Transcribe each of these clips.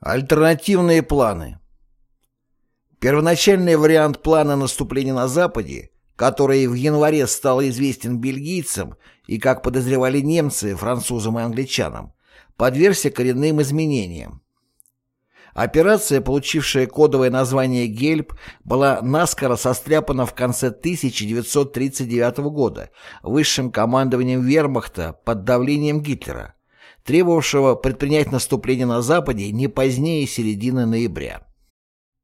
Альтернативные планы Первоначальный вариант плана наступления на Западе, который в январе стал известен бельгийцам и, как подозревали немцы, французам и англичанам, подвергся коренным изменениям. Операция, получившая кодовое название «Гельб», была наскоро состряпана в конце 1939 года высшим командованием вермахта под давлением Гитлера, требовавшего предпринять наступление на Западе не позднее середины ноября.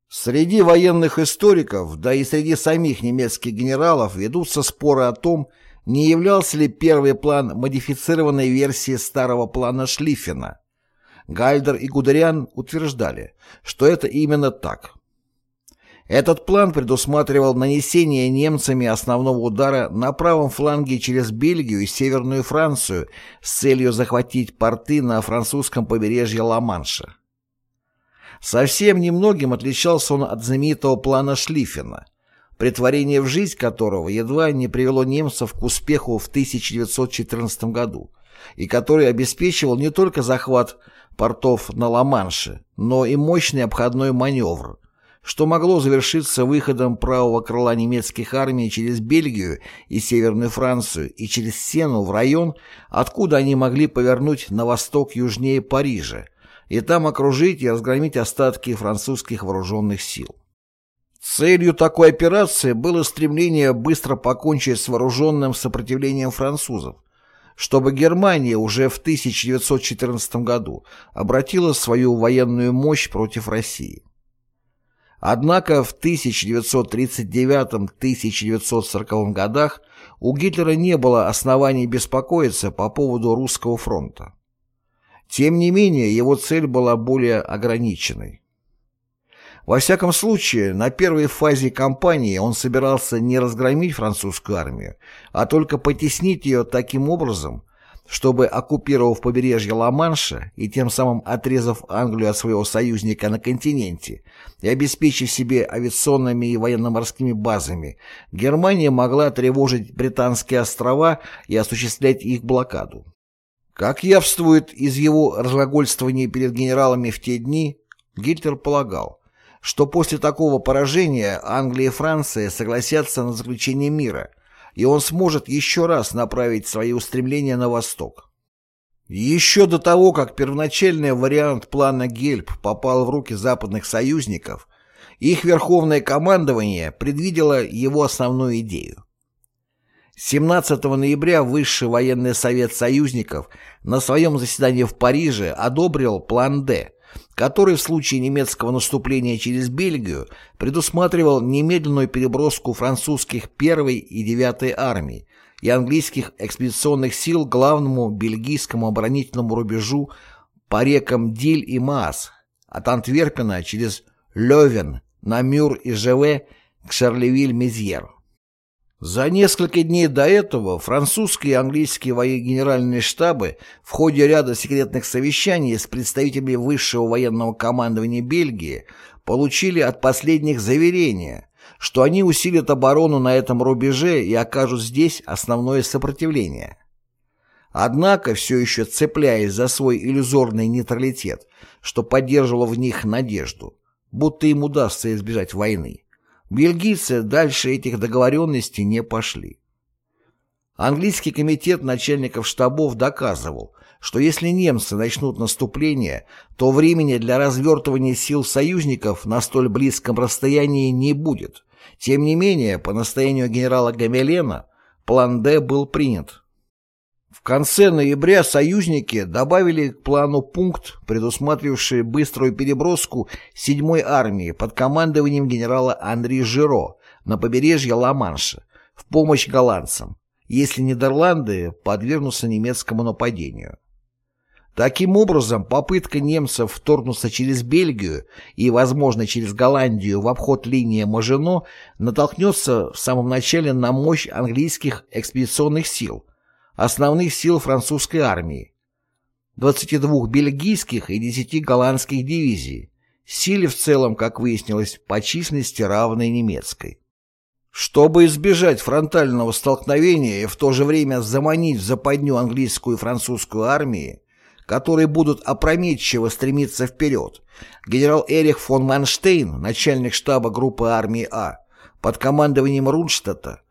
Среди военных историков, да и среди самих немецких генералов ведутся споры о том, не являлся ли первый план модифицированной версией старого плана Шлиффена. Гальдер и Гудериан утверждали, что это именно так. Этот план предусматривал нанесение немцами основного удара на правом фланге через Бельгию и Северную Францию с целью захватить порты на французском побережье Ла-Манша. Совсем немногим отличался он от знаменитого плана Шлиффена, притворение в жизнь которого едва не привело немцев к успеху в 1914 году, и который обеспечивал не только захват портов на Ла-Манше, но и мощный обходной маневр, что могло завершиться выходом правого крыла немецких армий через Бельгию и Северную Францию и через Сену в район, откуда они могли повернуть на восток южнее Парижа, и там окружить и разгромить остатки французских вооруженных сил. Целью такой операции было стремление быстро покончить с вооруженным сопротивлением французов, чтобы Германия уже в 1914 году обратила свою военную мощь против России. Однако в 1939-1940 годах у Гитлера не было оснований беспокоиться по поводу русского фронта. Тем не менее, его цель была более ограниченной. Во всяком случае, на первой фазе кампании он собирался не разгромить французскую армию, а только потеснить ее таким образом, чтобы, оккупировав побережье Ла-Манша и тем самым отрезав Англию от своего союзника на континенте и обеспечив себе авиационными и военно-морскими базами, Германия могла тревожить британские острова и осуществлять их блокаду. Как явствует из его разглагольствований перед генералами в те дни, Гитлер полагал, что после такого поражения Англия и Франция согласятся на заключение мира, и он сможет еще раз направить свои устремления на восток. Еще до того, как первоначальный вариант плана Гельб попал в руки западных союзников, их верховное командование предвидело его основную идею. 17 ноября Высший военный совет союзников на своем заседании в Париже одобрил план «Д», который в случае немецкого наступления через Бельгию предусматривал немедленную переброску французских 1 и 9 армий и английских экспедиционных сил главному бельгийскому оборонительному рубежу по рекам Диль и Маас, от Антверпена через Лёвен, Намюр и Жеве к Шарлевиль-Мезьер. За несколько дней до этого французские и английские военно-генеральные штабы в ходе ряда секретных совещаний с представителями высшего военного командования Бельгии получили от последних заверения, что они усилят оборону на этом рубеже и окажут здесь основное сопротивление. Однако, все еще цепляясь за свой иллюзорный нейтралитет, что поддерживало в них надежду, будто им удастся избежать войны, Бельгийцы дальше этих договоренностей не пошли. Английский комитет начальников штабов доказывал, что если немцы начнут наступление, то времени для развертывания сил союзников на столь близком расстоянии не будет. Тем не менее, по настоянию генерала Гамелена, план «Д» был принят. В конце ноября союзники добавили к плану пункт, предусматривавший быструю переброску 7-й армии под командованием генерала Анри Жиро на побережье Ла-Манша в помощь голландцам, если Нидерланды подвергнутся немецкому нападению. Таким образом, попытка немцев вторгнуться через Бельгию и, возможно, через Голландию в обход линии Мажино натолкнется в самом начале на мощь английских экспедиционных сил – основных сил французской армии, 22 бельгийских и 10 голландских дивизий, силе в целом, как выяснилось, по численности равной немецкой. Чтобы избежать фронтального столкновения и в то же время заманить в западню английскую и французскую армии, которые будут опрометчиво стремиться вперед, генерал Эрих фон Манштейн, начальник штаба группы армии А, под командованием Рунштадта,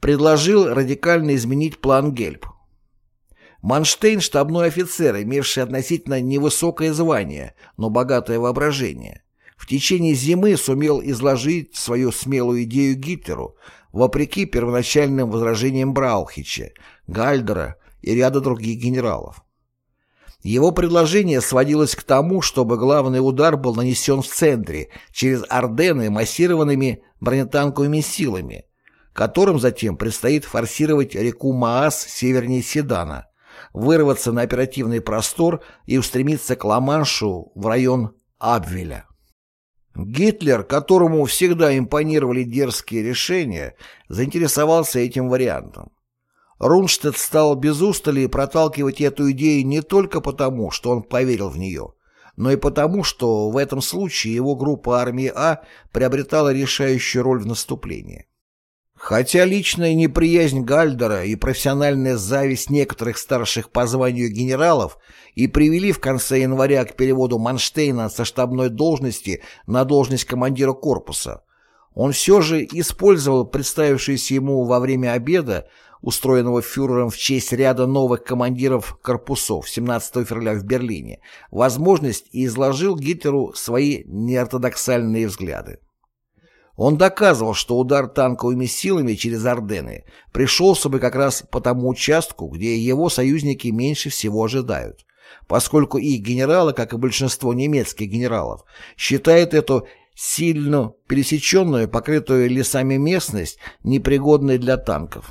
предложил радикально изменить план Гельб. Манштейн – штабной офицер, имевший относительно невысокое звание, но богатое воображение. В течение зимы сумел изложить свою смелую идею Гитлеру, вопреки первоначальным возражениям Браухича, Гальдера и ряда других генералов. Его предложение сводилось к тому, чтобы главный удар был нанесен в центре, через Ордены массированными бронетанковыми силами, которым затем предстоит форсировать реку Маас севернее Седана, вырваться на оперативный простор и устремиться к Ла-Маншу в район Абвеля. Гитлер, которому всегда импонировали дерзкие решения, заинтересовался этим вариантом. Рунштадт стал без устали проталкивать эту идею не только потому, что он поверил в нее, но и потому, что в этом случае его группа армии А приобретала решающую роль в наступлении. Хотя личная неприязнь Гальдера и профессиональная зависть некоторых старших по званию генералов и привели в конце января к переводу Манштейна со штабной должности на должность командира корпуса, он все же использовал представившуюся ему во время обеда, устроенного фюрером в честь ряда новых командиров корпусов 17 февраля в Берлине, возможность и изложил Гитлеру свои неортодоксальные взгляды. Он доказывал, что удар танковыми силами через Ордены пришелся бы как раз по тому участку, где его союзники меньше всего ожидают, поскольку их генералы, как и большинство немецких генералов, считают эту сильно пересеченную, покрытую лесами местность, непригодной для танков.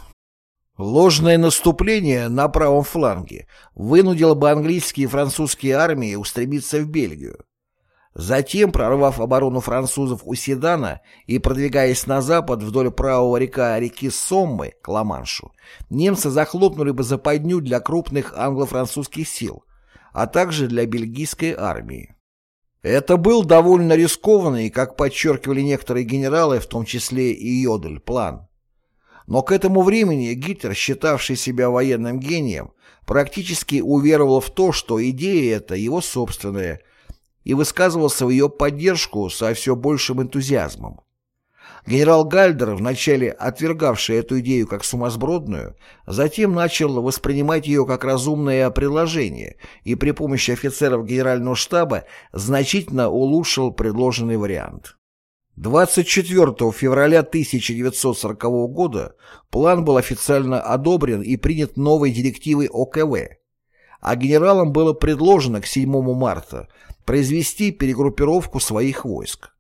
Ложное наступление на правом фланге вынудило бы английские и французские армии устремиться в Бельгию. Затем, прорвав оборону французов у Седана и продвигаясь на запад вдоль правого река реки Соммы к Ла-Маншу, немцы захлопнули бы западню для крупных англо-французских сил, а также для бельгийской армии. Это был довольно рискованный, как подчеркивали некоторые генералы, в том числе и Йодель, план. Но к этому времени Гитлер, считавший себя военным гением, практически уверовал в то, что идея эта его собственная – и высказывался в ее поддержку со все большим энтузиазмом. Генерал Гальдер, вначале отвергавший эту идею как сумасбродную, затем начал воспринимать ее как разумное предложение и при помощи офицеров генерального штаба значительно улучшил предложенный вариант. 24 февраля 1940 года план был официально одобрен и принят новой директивой ОКВ, а генералам было предложено к 7 марта произвести перегруппировку своих войск.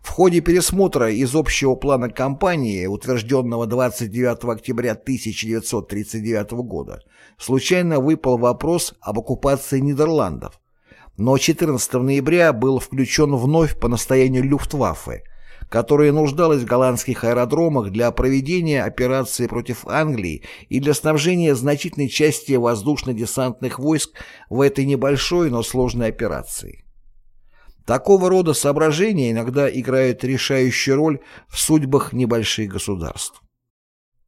В ходе пересмотра из общего плана кампании, утвержденного 29 октября 1939 года, случайно выпал вопрос об оккупации Нидерландов, но 14 ноября был включен вновь по настоянию Люфтваффе – которая нуждалась в голландских аэродромах для проведения операции против Англии и для снабжения значительной части воздушно-десантных войск в этой небольшой, но сложной операции. Такого рода соображения иногда играют решающую роль в судьбах небольших государств.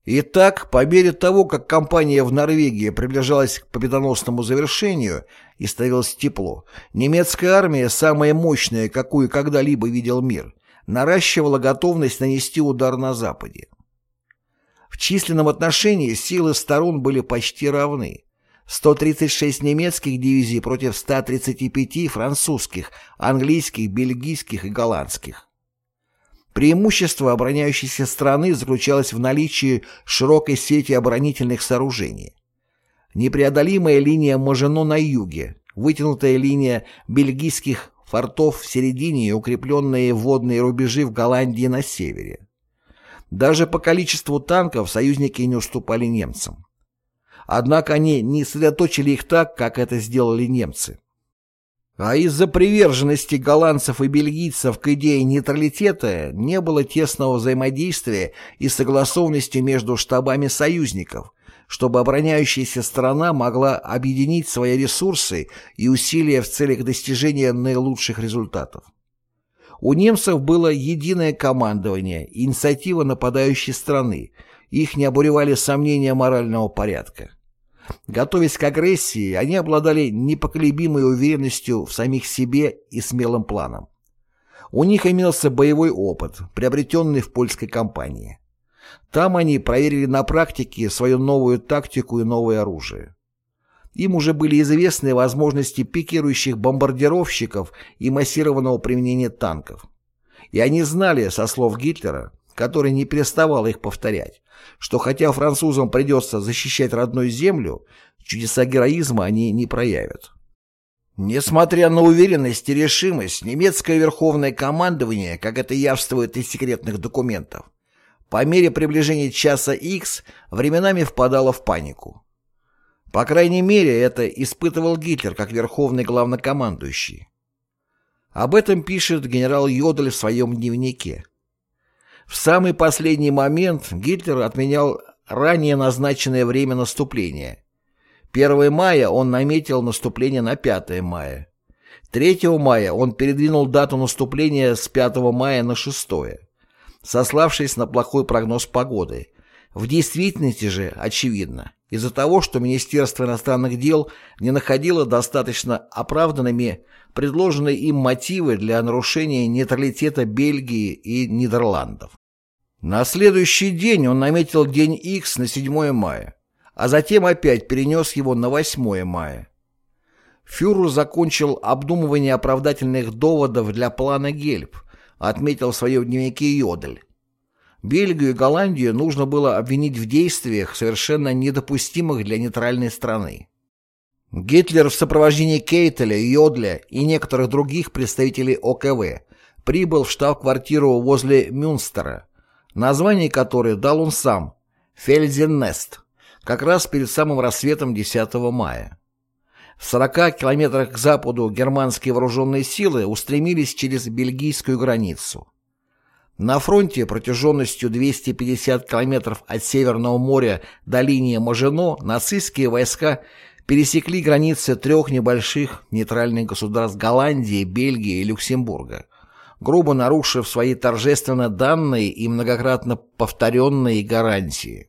Итак, по мере того, как кампания в Норвегии приближалась к победоносному завершению и становилось тепло, немецкая армия, самая мощная, какую когда-либо видел мир, наращивала готовность нанести удар на Западе. В численном отношении силы сторон были почти равны. 136 немецких дивизий против 135 французских, английских, бельгийских и голландских. Преимущество обороняющейся страны заключалось в наличии широкой сети оборонительных сооружений. Непреодолимая линия Мажино на юге, вытянутая линия бельгийских фортов в середине и укрепленные водные рубежи в Голландии на севере. Даже по количеству танков союзники не уступали немцам. Однако они не сосредоточили их так, как это сделали немцы. А из-за приверженности голландцев и бельгийцев к идее нейтралитета не было тесного взаимодействия и согласованности между штабами союзников, чтобы обороняющаяся страна могла объединить свои ресурсы и усилия в целях достижения наилучших результатов. У немцев было единое командование инициатива нападающей страны, их не обуревали сомнения морального порядка. Готовясь к агрессии, они обладали непоколебимой уверенностью в самих себе и смелым планом. У них имелся боевой опыт, приобретенный в польской кампании. Там они проверили на практике свою новую тактику и новое оружие. Им уже были известны возможности пикирующих бомбардировщиков и массированного применения танков. И они знали, со слов Гитлера, который не переставал их повторять, что хотя французам придется защищать родную землю, чудеса героизма они не проявят. Несмотря на уверенность и решимость, немецкое верховное командование, как это явствует из секретных документов, по мере приближения часа X временами впадало в панику. По крайней мере, это испытывал Гитлер как верховный главнокомандующий. Об этом пишет генерал Йодель в своем дневнике. В самый последний момент Гитлер отменял ранее назначенное время наступления. 1 мая он наметил наступление на 5 мая. 3 мая он передвинул дату наступления с 5 мая на 6 сославшись на плохой прогноз погоды. В действительности же, очевидно, из-за того, что Министерство иностранных дел не находило достаточно оправданными предложенные им мотивы для нарушения нейтралитета Бельгии и Нидерландов. На следующий день он наметил день X на 7 мая, а затем опять перенес его на 8 мая. Фюрер закончил обдумывание оправдательных доводов для плана Гельб, отметил в своем дневнике Йодель. Бельгию и Голландию нужно было обвинить в действиях, совершенно недопустимых для нейтральной страны. Гитлер в сопровождении Кейтеля, Йодля и некоторых других представителей ОКВ прибыл в штаб-квартиру возле Мюнстера, название которой дал он сам – Фельденнест, как раз перед самым рассветом 10 мая. В 40 километрах к западу германские вооруженные силы устремились через бельгийскую границу. На фронте протяженностью 250 километров от Северного моря до линии Мажино нацистские войска пересекли границы трех небольших нейтральных государств Голландии, Бельгии и Люксембурга, грубо нарушив свои торжественно данные и многократно повторенные гарантии.